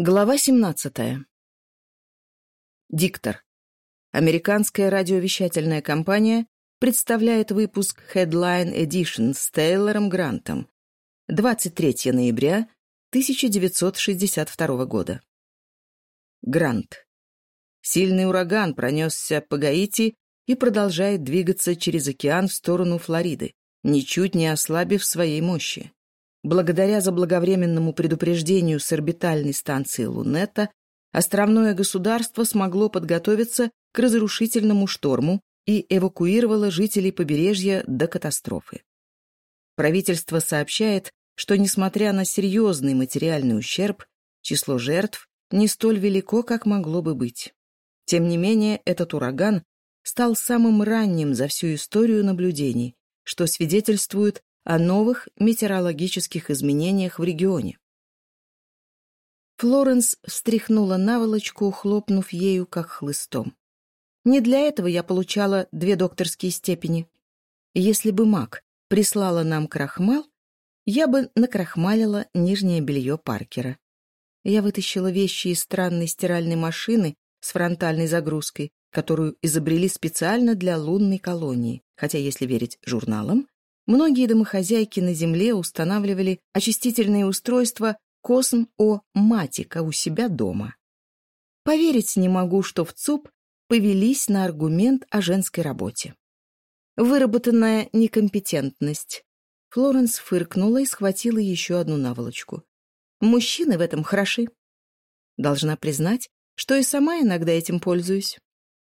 Глава 17. Диктор. Американская радиовещательная компания представляет выпуск Headline Edition с Тейлором Грантом 23 ноября 1962 года. Грант. Сильный ураган пронесся по Гаити и продолжает двигаться через океан в сторону Флориды, ничуть не ослабив своей мощи. Благодаря заблаговременному предупреждению с орбитальной станции Лунета, островное государство смогло подготовиться к разрушительному шторму и эвакуировало жителей побережья до катастрофы. Правительство сообщает, что, несмотря на серьезный материальный ущерб, число жертв не столь велико, как могло бы быть. Тем не менее, этот ураган стал самым ранним за всю историю наблюдений, что свидетельствует о новых метеорологических изменениях в регионе. Флоренс встряхнула наволочку, хлопнув ею как хлыстом. Не для этого я получала две докторские степени. Если бы Мак прислала нам крахмал, я бы накрахмалила нижнее белье Паркера. Я вытащила вещи из странной стиральной машины с фронтальной загрузкой, которую изобрели специально для лунной колонии, хотя, если верить журналам, Многие домохозяйки на земле устанавливали очистительные устройства «Косм О Матика» у себя дома. Поверить не могу, что в ЦУП повелись на аргумент о женской работе. Выработанная некомпетентность. Флоренс фыркнула и схватила еще одну наволочку. Мужчины в этом хороши. Должна признать, что и сама иногда этим пользуюсь.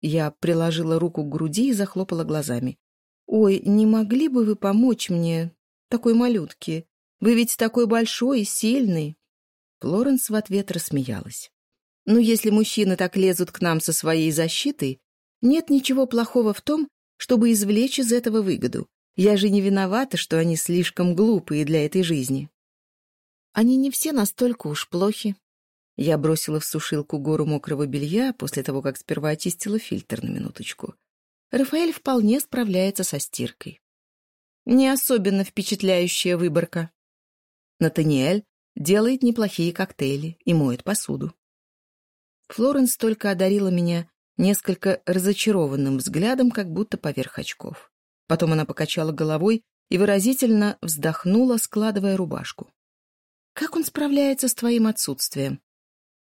Я приложила руку к груди и захлопала глазами. «Ой, не могли бы вы помочь мне, такой малютке? Вы ведь такой большой и сильный!» Флоренс в ответ рассмеялась. «Ну, если мужчины так лезут к нам со своей защитой, нет ничего плохого в том, чтобы извлечь из этого выгоду. Я же не виновата, что они слишком глупые для этой жизни». «Они не все настолько уж плохи», я бросила в сушилку гору мокрого белья после того, как сперва очистила фильтр на минуточку. Рафаэль вполне справляется со стиркой. Не особенно впечатляющая выборка. Натаниэль делает неплохие коктейли и моет посуду. Флоренс только одарила меня несколько разочарованным взглядом, как будто поверх очков. Потом она покачала головой и выразительно вздохнула, складывая рубашку. «Как он справляется с твоим отсутствием?»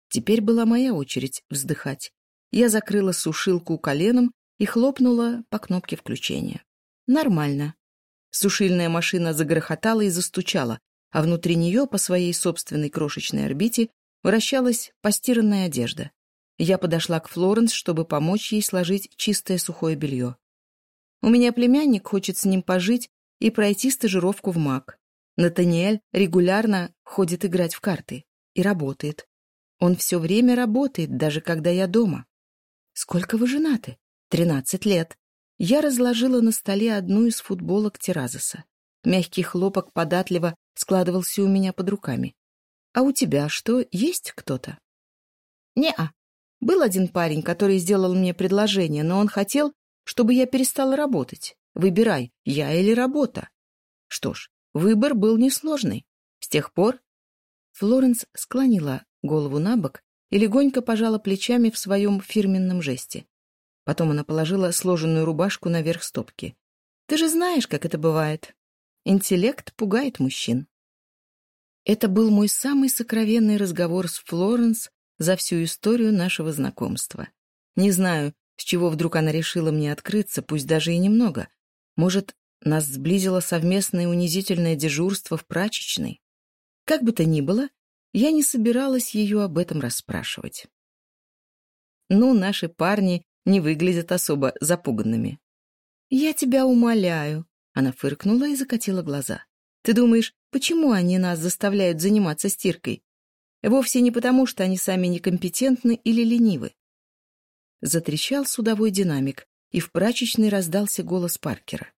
Теперь была моя очередь вздыхать. Я закрыла сушилку коленом и хлопнула по кнопке включения. Нормально. Сушильная машина загрохотала и застучала, а внутри нее по своей собственной крошечной орбите вращалась постиранная одежда. Я подошла к Флоренс, чтобы помочь ей сложить чистое сухое белье. У меня племянник хочет с ним пожить и пройти стажировку в МАК. Натаниэль регулярно ходит играть в карты и работает. Он все время работает, даже когда я дома. «Сколько вы женаты?» 13 лет. Я разложила на столе одну из футболок Теразоса. Мягкий хлопок податливо складывался у меня под руками. «А у тебя что, есть кто-то?» «Не-а. Был один парень, который сделал мне предложение, но он хотел, чтобы я перестала работать. Выбирай, я или работа». Что ж, выбор был несложный. С тех пор... Флоренс склонила голову на бок и легонько пожала плечами в своем фирменном жесте. Потом она положила сложенную рубашку наверх стопки. «Ты же знаешь, как это бывает. Интеллект пугает мужчин». Это был мой самый сокровенный разговор с Флоренс за всю историю нашего знакомства. Не знаю, с чего вдруг она решила мне открыться, пусть даже и немного. Может, нас сблизило совместное унизительное дежурство в прачечной? Как бы то ни было, я не собиралась ее об этом расспрашивать. Ну, наши парни не выглядят особо запуганными. «Я тебя умоляю», — она фыркнула и закатила глаза. «Ты думаешь, почему они нас заставляют заниматься стиркой? Вовсе не потому, что они сами некомпетентны или ленивы». Затрещал судовой динамик, и в прачечной раздался голос Паркера.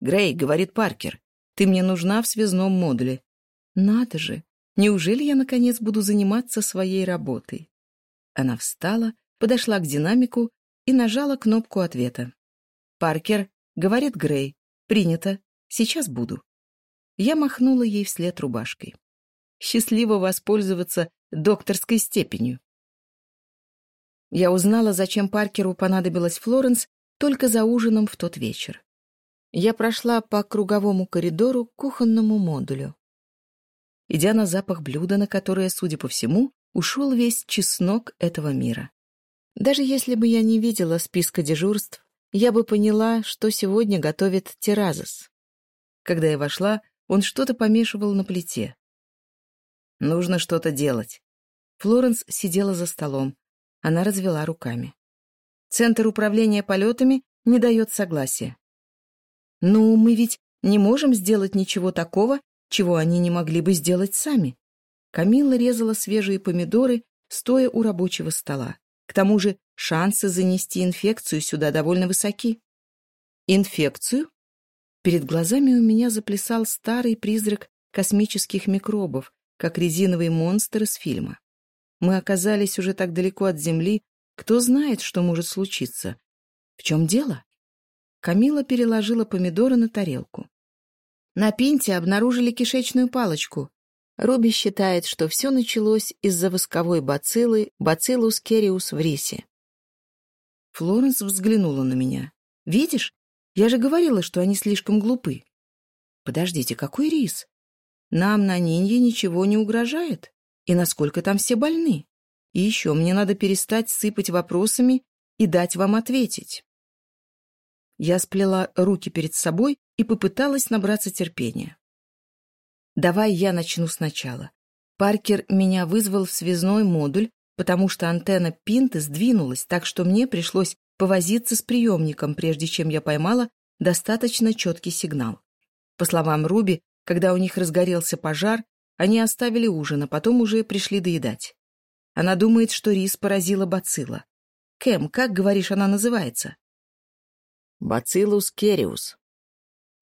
«Грей», — говорит Паркер, — «ты мне нужна в связном модуле». «Надо же! Неужели я, наконец, буду заниматься своей работой?» Она встала, подошла к динамику и нажала кнопку ответа. «Паркер», — говорит Грей, — «принято, сейчас буду». Я махнула ей вслед рубашкой. Счастливо воспользоваться докторской степенью. Я узнала, зачем Паркеру понадобилась Флоренс только за ужином в тот вечер. Я прошла по круговому коридору к кухонному модулю. Идя на запах блюда, на которое, судя по всему, ушел весь чеснок этого мира. Даже если бы я не видела списка дежурств, я бы поняла, что сегодня готовит Теразос. Когда я вошла, он что-то помешивал на плите. Нужно что-то делать. Флоренс сидела за столом. Она развела руками. Центр управления полетами не дает согласия. Ну, мы ведь не можем сделать ничего такого, чего они не могли бы сделать сами. Камилла резала свежие помидоры, стоя у рабочего стола. К тому же шансы занести инфекцию сюда довольно высоки. Инфекцию? Перед глазами у меня заплясал старый призрак космических микробов, как резиновый монстр из фильма. Мы оказались уже так далеко от Земли, кто знает, что может случиться. В чем дело? Камила переложила помидоры на тарелку. На пинте обнаружили кишечную палочку. Руби считает, что все началось из-за восковой бациллы Bacillus кериус в рисе. Флоренс взглянула на меня. «Видишь? Я же говорила, что они слишком глупы». «Подождите, какой рис? Нам на Нинье ничего не угрожает? И насколько там все больны? И еще мне надо перестать сыпать вопросами и дать вам ответить». Я сплела руки перед собой и попыталась набраться терпения. Давай я начну сначала. Паркер меня вызвал в связной модуль, потому что антенна пинты сдвинулась, так что мне пришлось повозиться с приемником, прежде чем я поймала достаточно четкий сигнал. По словам Руби, когда у них разгорелся пожар, они оставили ужин, а потом уже пришли доедать. Она думает, что рис поразила бацилла. Кэм, как, говоришь, она называется? Бациллус кериус.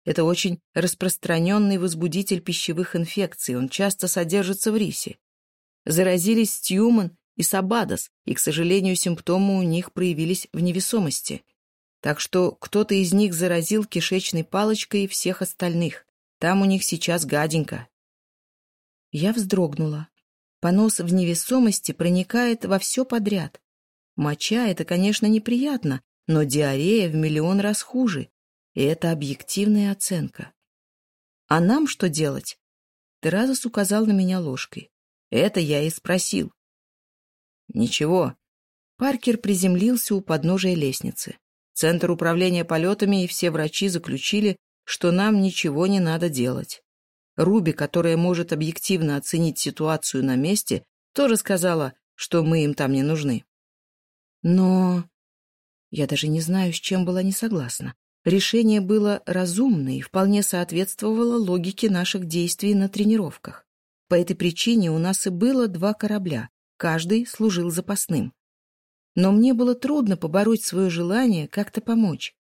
Это очень распространенный возбудитель пищевых инфекций, он часто содержится в рисе. Заразились Тьюман и Сабадос, и, к сожалению, симптомы у них проявились в невесомости. Так что кто-то из них заразил кишечной палочкой всех остальных. Там у них сейчас гаденько. Я вздрогнула. Понос в невесомости проникает во все подряд. Моча — это, конечно, неприятно, но диарея в миллион раз хуже. И это объективная оценка. А нам что делать? Теразос указал на меня ложкой. Это я и спросил. Ничего. Паркер приземлился у подножия лестницы. Центр управления полетами и все врачи заключили, что нам ничего не надо делать. Руби, которая может объективно оценить ситуацию на месте, тоже сказала, что мы им там не нужны. Но я даже не знаю, с чем была не согласна. Решение было разумно и вполне соответствовало логике наших действий на тренировках. По этой причине у нас и было два корабля, каждый служил запасным. Но мне было трудно побороть свое желание как-то помочь.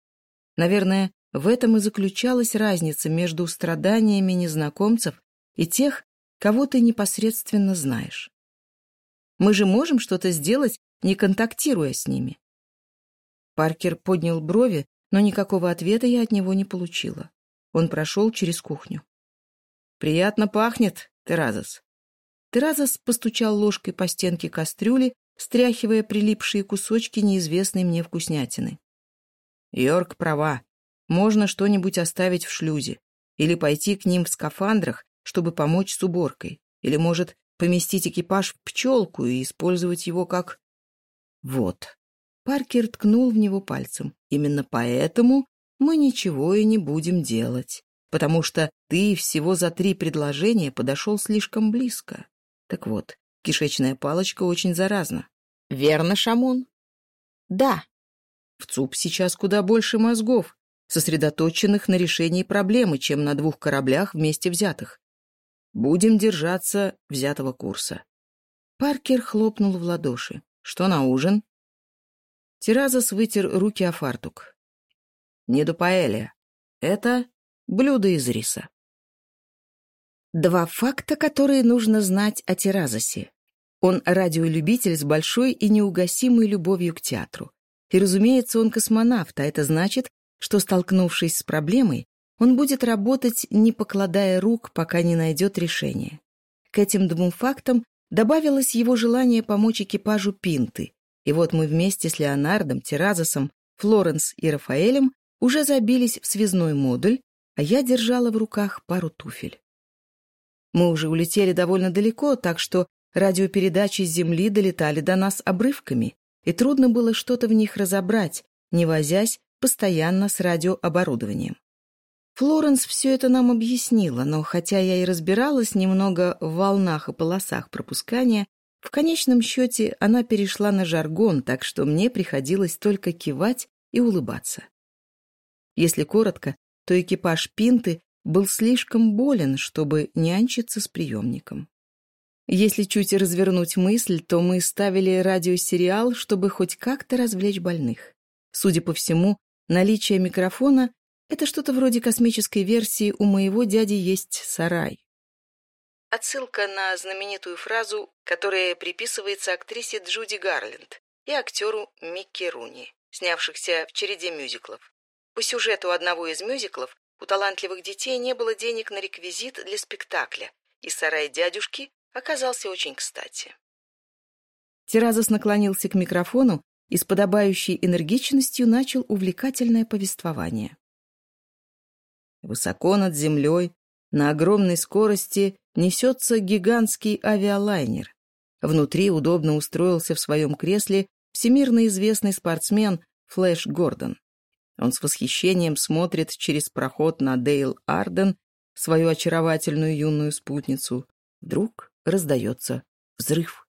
Наверное, в этом и заключалась разница между страданиями незнакомцев и тех, кого ты непосредственно знаешь. Мы же можем что-то сделать, не контактируя с ними. Паркер поднял брови, но никакого ответа я от него не получила. Он прошел через кухню. «Приятно пахнет, Теразос». Теразос постучал ложкой по стенке кастрюли, стряхивая прилипшие кусочки неизвестной мне вкуснятины. «Йорк права. Можно что-нибудь оставить в шлюзе. Или пойти к ним в скафандрах, чтобы помочь с уборкой. Или, может, поместить экипаж в пчелку и использовать его как... Вот. Паркер ткнул в него пальцем. «Именно поэтому мы ничего и не будем делать, потому что ты всего за три предложения подошел слишком близко. Так вот, кишечная палочка очень заразна. Верно, Шамон? Да. В ЦУП сейчас куда больше мозгов, сосредоточенных на решении проблемы, чем на двух кораблях вместе взятых. Будем держаться взятого курса. Паркер хлопнул в ладоши. Что на ужин? Тиразос вытер руки о фартук. «Не до паэля. Это блюдо из риса». Два факта, которые нужно знать о Тиразосе. Он радиолюбитель с большой и неугасимой любовью к театру. И, разумеется, он космонавт, а это значит, что, столкнувшись с проблемой, он будет работать, не покладая рук, пока не найдет решение. К этим двум фактам добавилось его желание помочь экипажу Пинты, и вот мы вместе с Леонардом, Теразосом, Флоренс и Рафаэлем уже забились в связной модуль, а я держала в руках пару туфель. Мы уже улетели довольно далеко, так что радиопередачи с Земли долетали до нас обрывками, и трудно было что-то в них разобрать, не возясь постоянно с радиооборудованием. Флоренс все это нам объяснила, но хотя я и разбиралась немного в волнах и полосах пропускания, в конечном счете она перешла на жаргон, так что мне приходилось только кивать и улыбаться. Если коротко, то экипаж Пинты был слишком болен, чтобы нянчиться с приемником. Если чуть развернуть мысль, то мы ставили радиосериал, чтобы хоть как-то развлечь больных. Судя по всему, наличие микрофона это что-то вроде космической версии «У моего дяди есть сарай». отсылка на знаменитую фразу, которая приписывается актрисе Джуди Гарленд и актеру Микки Руни, снявшихся в череде мюзиклов. По сюжету одного из мюзиклов у талантливых детей не было денег на реквизит для спектакля, и сарай дядюшки оказался очень кстати. Теразос наклонился к микрофону и с подобающей энергичностью начал увлекательное повествование. Высоко над землей, на огромной скорости несется гигантский авиалайнер. Внутри удобно устроился в своем кресле всемирно известный спортсмен Флэш Гордон. Он с восхищением смотрит через проход на Дейл Арден, свою очаровательную юную спутницу. Вдруг раздается взрыв.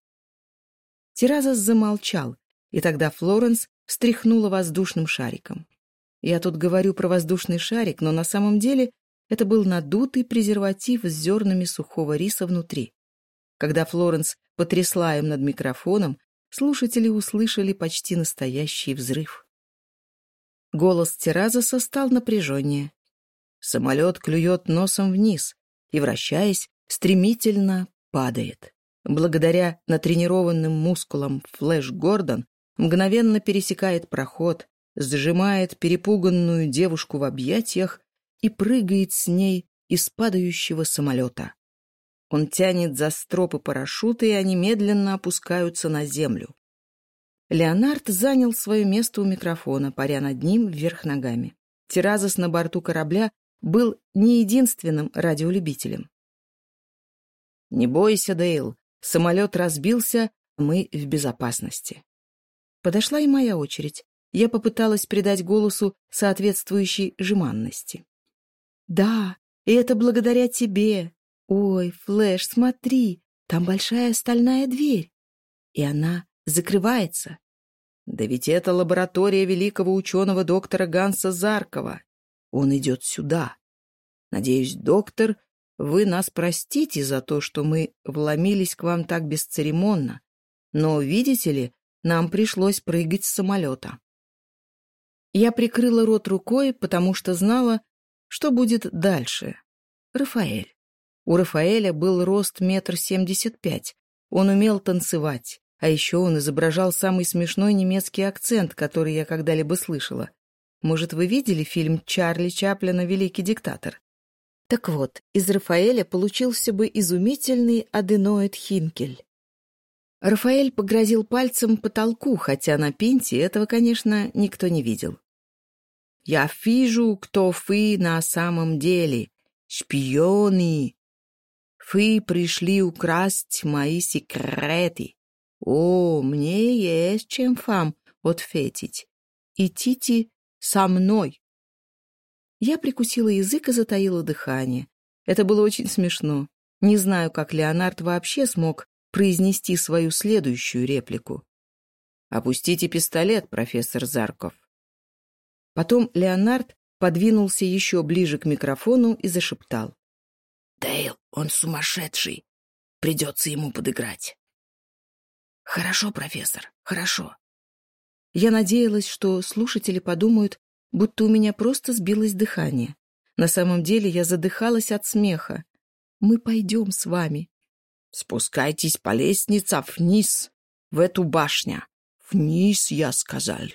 Теразас замолчал, и тогда Флоренс встряхнула воздушным шариком. Я тут говорю про воздушный шарик, но на самом деле это был надутый презерватив с зернами сухого риса внутри. Когда Флоренс потрясла им над микрофоном, слушатели услышали почти настоящий взрыв. Голос Теразоса стал напряженнее. Самолет клюет носом вниз и, вращаясь, стремительно падает. Благодаря натренированным мускулам Флэш Гордон мгновенно пересекает проход, сжимает перепуганную девушку в объятиях и прыгает с ней из падающего самолета. Он тянет за стропы парашюта, и они медленно опускаются на землю. Леонард занял свое место у микрофона, паря над ним вверх ногами. Теразос на борту корабля был не единственным радиолюбителем. «Не бойся, Дейл, самолет разбился, мы в безопасности». Подошла и моя очередь. Я попыталась придать голосу соответствующей жеманности. «Да, и это благодаря тебе. Ой, Флэш, смотри, там большая стальная дверь». И она закрывается. Да ведь это лаборатория великого ученого доктора Ганса Заркова. Он идет сюда. Надеюсь, доктор, вы нас простите за то, что мы вломились к вам так бесцеремонно. Но, видите ли, нам пришлось прыгать с самолета. Я прикрыла рот рукой, потому что знала, что будет дальше? Рафаэль. У Рафаэля был рост метр семьдесят пять. Он умел танцевать. А еще он изображал самый смешной немецкий акцент, который я когда-либо слышала. Может, вы видели фильм Чарли Чаплина «Великий диктатор»? Так вот, из Рафаэля получился бы изумительный аденоид Хинкель. Рафаэль погрозил пальцем потолку, хотя на пинте этого, конечно, никто не видел. Я вижу, кто вы на самом деле. Шпионы. Вы пришли украсть мои секреты. О, мне есть чем вам ответить. Идите со мной. Я прикусила язык и затаила дыхание. Это было очень смешно. Не знаю, как Леонард вообще смог произнести свою следующую реплику. «Опустите пистолет, профессор Зарков». Потом Леонард подвинулся еще ближе к микрофону и зашептал. «Дейл, он сумасшедший. Придется ему подыграть». «Хорошо, профессор, хорошо». Я надеялась, что слушатели подумают, будто у меня просто сбилось дыхание. На самом деле я задыхалась от смеха. «Мы пойдем с вами». «Спускайтесь по лестнице вниз, в эту башню. Вниз, я сказал».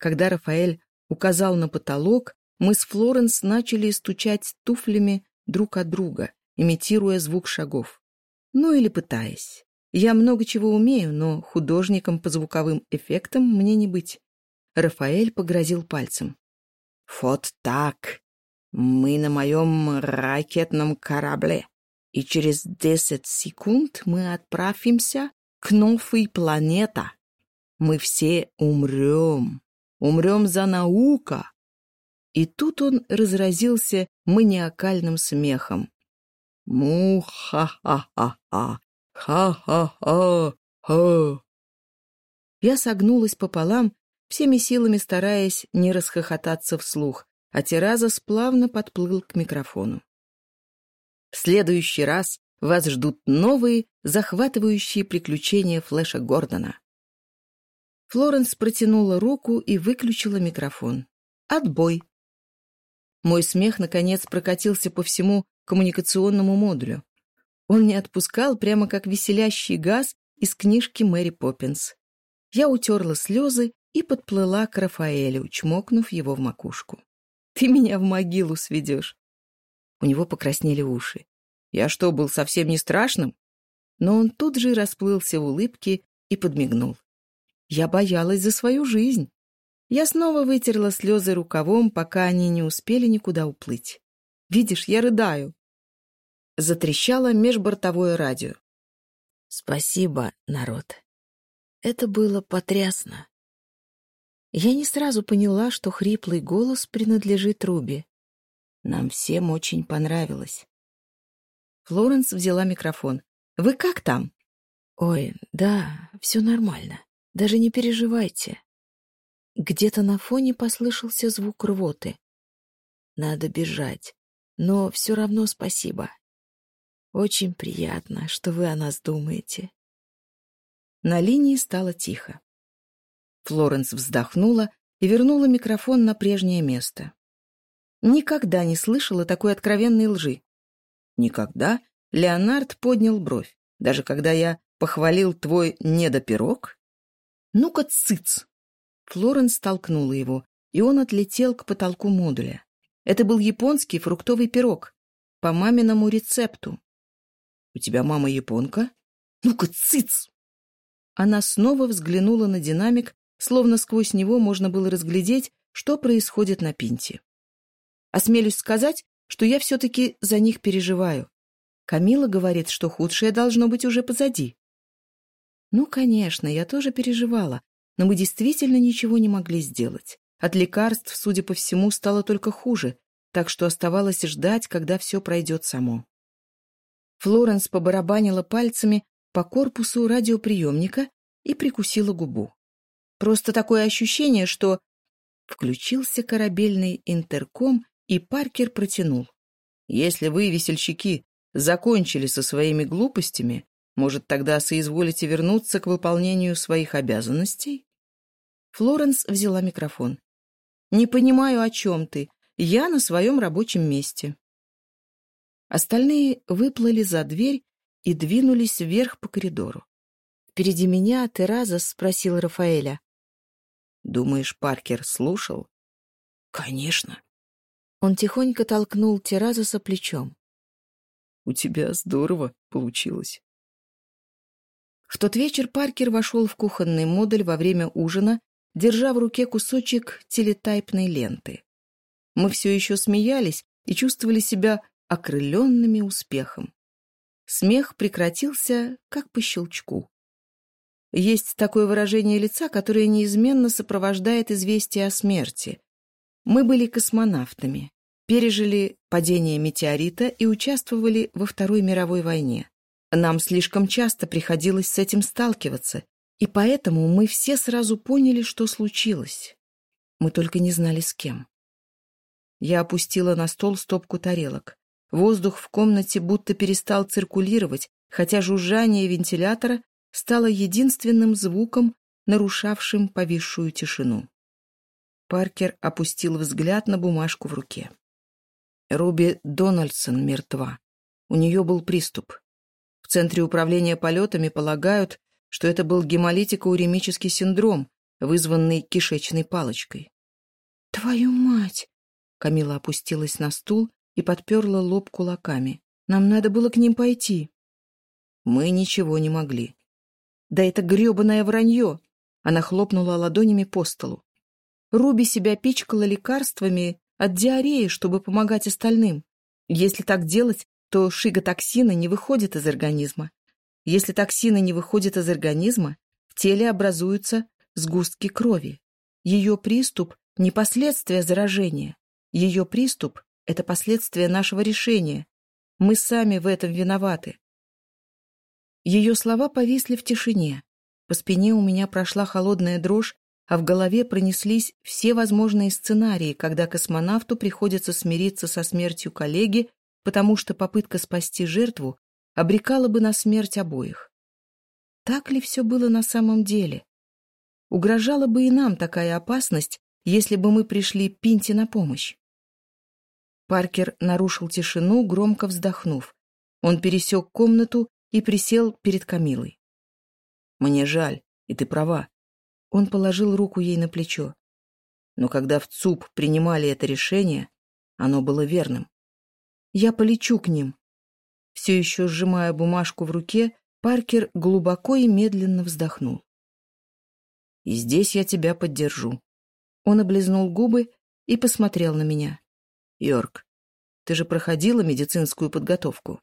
когда Рафаэль указал на потолок, мы с Флоренс начали стучать туфлями друг от друга, имитируя звук шагов. Ну или пытаясь. Я много чего умею, но художником по звуковым эффектам мне не быть. Рафаэль погрозил пальцем. «Вот так. Мы на моем ракетном корабле, и через десять секунд мы отправимся к новой планете. Мы все умрем». Умрем за наука. И тут он разразился маниакальным смехом. Му-ха-ха-ха-ха! Ха-ха-ха-ха! Я согнулась пополам, всеми силами стараясь не расхохотаться вслух, а Тераза сплавно подплыл к микрофону. В следующий раз вас ждут новые, захватывающие приключения Флэша Гордона. Флоренс протянула руку и выключила микрофон. «Отбой!» Мой смех, наконец, прокатился по всему коммуникационному модулю. Он не отпускал, прямо как веселящий газ из книжки Мэри Поппинс. Я утерла слезы и подплыла к Рафаэлю, чмокнув его в макушку. «Ты меня в могилу сведешь!» У него покраснели уши. «Я что, был совсем не страшным?» Но он тут же расплылся в улыбке и подмигнул. Я боялась за свою жизнь. Я снова вытерла слезы рукавом, пока они не успели никуда уплыть. Видишь, я рыдаю. Затрещало межбортовое радио. Спасибо, народ. Это было потрясно. Я не сразу поняла, что хриплый голос принадлежит Руби. Нам всем очень понравилось. Флоренс взяла микрофон. «Вы как там?» «Ой, да, все нормально. Даже не переживайте. Где-то на фоне послышался звук рвоты. Надо бежать. Но все равно спасибо. Очень приятно, что вы о нас думаете. На линии стало тихо. Флоренс вздохнула и вернула микрофон на прежнее место. Никогда не слышала такой откровенной лжи. Никогда Леонард поднял бровь, даже когда я похвалил твой недопирог Ну-ка, цыц! Флоренс толкнула его, и он отлетел к потолку модуля. Это был японский фруктовый пирог. По маминому рецепту. «У тебя мама японка?» «Ну-ка, цыц!» Она снова взглянула на динамик, словно сквозь него можно было разглядеть, что происходит на пинте. Осмелюсь сказать, что я все-таки за них переживаю. Камила говорит, что худшее должно быть уже позади. Ну, конечно, я тоже переживала, но мы действительно ничего не могли сделать. От лекарств, судя по всему, стало только хуже, так что оставалось ждать, когда все пройдет само. Флоренс побарабанила пальцами по корпусу радиоприемника и прикусила губу. Просто такое ощущение, что... Включился корабельный интерком, и Паркер протянул. «Если вы, весельчаки, закончили со своими глупостями, может, тогда соизволите вернуться к выполнению своих обязанностей?» Флоренс взяла микрофон. «Не понимаю, о чем ты. Я на своем рабочем месте». Остальные выплыли за дверь и двинулись вверх по коридору. Впереди меня Тераза спросил Рафаэля. «Думаешь, Паркер слушал?» «Конечно». Он тихонько толкнул со плечом. «У тебя здорово получилось». В тот вечер Паркер вошел в кухонный модуль во время ужина, держа в руке кусочек телетайпной ленты. Мы все еще смеялись и чувствовали себя окрыленными успехом. Смех прекратился как по щелчку. Есть такое выражение лица, которое неизменно сопровождает известие о смерти. Мы были космонавтами, пережили падение метеорита и участвовали во Второй мировой войне. Нам слишком часто приходилось с этим сталкиваться, и поэтому мы все сразу поняли, что случилось. Мы только не знали, с кем. Я опустила на стол стопку тарелок. Воздух в комнате будто перестал циркулировать, хотя жужжание вентилятора стало единственным звуком, нарушавшим повисшую тишину. Паркер опустил взгляд на бумажку в руке. Руби Дональдсон мертва. У нее был приступ. В центре управления полетами полагают, что это был гемолитико-уремический синдром, вызванный кишечной палочкой. «Твою мать!» Камила опустилась на стул и подперла лоб кулаками. «Нам надо было к ним пойти». Мы ничего не могли. «Да это гребаное вранье!» Она хлопнула ладонями по столу. Руби себя пичкала лекарствами от диареи, чтобы помогать остальным. Если так делать, то Шига токсина не выходит из организма. Если токсины не выходят из организма, в теле образуются сгустки крови. Ее приступ – не последствия заражения. Ее приступ – это последствия нашего решения. Мы сами в этом виноваты. Ее слова повисли в тишине. По спине у меня прошла холодная дрожь, а в голове пронеслись все возможные сценарии, когда космонавту приходится смириться со смертью коллеги потому что попытка спасти жертву обрекала бы на смерть обоих. Так ли все было на самом деле? Угрожала бы и нам такая опасность, если бы мы пришли пинти на помощь? Паркер нарушил тишину, громко вздохнув. Он пересек комнату и присел перед Камилой. «Мне жаль, и ты права». Он положил руку ей на плечо. Но когда в ЦУП принимали это решение, оно было верным. «Я полечу к ним». Все еще сжимая бумажку в руке, Паркер глубоко и медленно вздохнул. «И здесь я тебя поддержу». Он облизнул губы и посмотрел на меня. Йорк, ты же проходила медицинскую подготовку.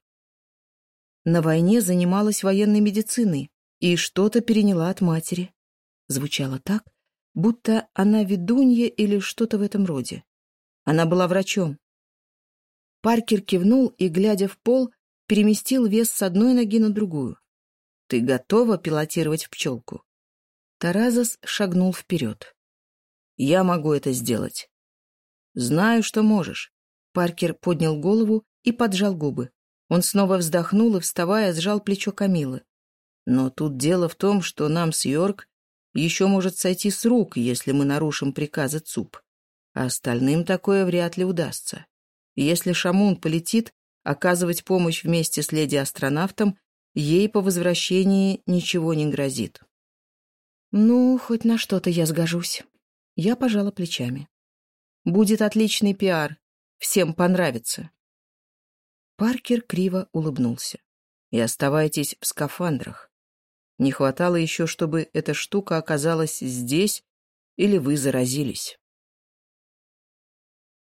На войне занималась военной медициной и что-то переняла от матери. Звучало так, будто она ведунья или что-то в этом роде. Она была врачом. Паркер кивнул и, глядя в пол, переместил вес с одной ноги на другую. «Ты готова пилотировать пчелку?» Таразас шагнул вперед. «Я могу это сделать». «Знаю, что можешь». Паркер поднял голову и поджал губы. Он снова вздохнул и, вставая, сжал плечо Камилы. «Но тут дело в том, что нам с Йорк еще может сойти с рук, если мы нарушим приказы ЦУП. А остальным такое вряд ли удастся». Если Шамун полетит, оказывать помощь вместе с леди-астронавтом ей по возвращении ничего не грозит. «Ну, хоть на что-то я сгожусь». Я пожала плечами. «Будет отличный пиар. Всем понравится». Паркер криво улыбнулся. «И оставайтесь в скафандрах. Не хватало еще, чтобы эта штука оказалась здесь или вы заразились».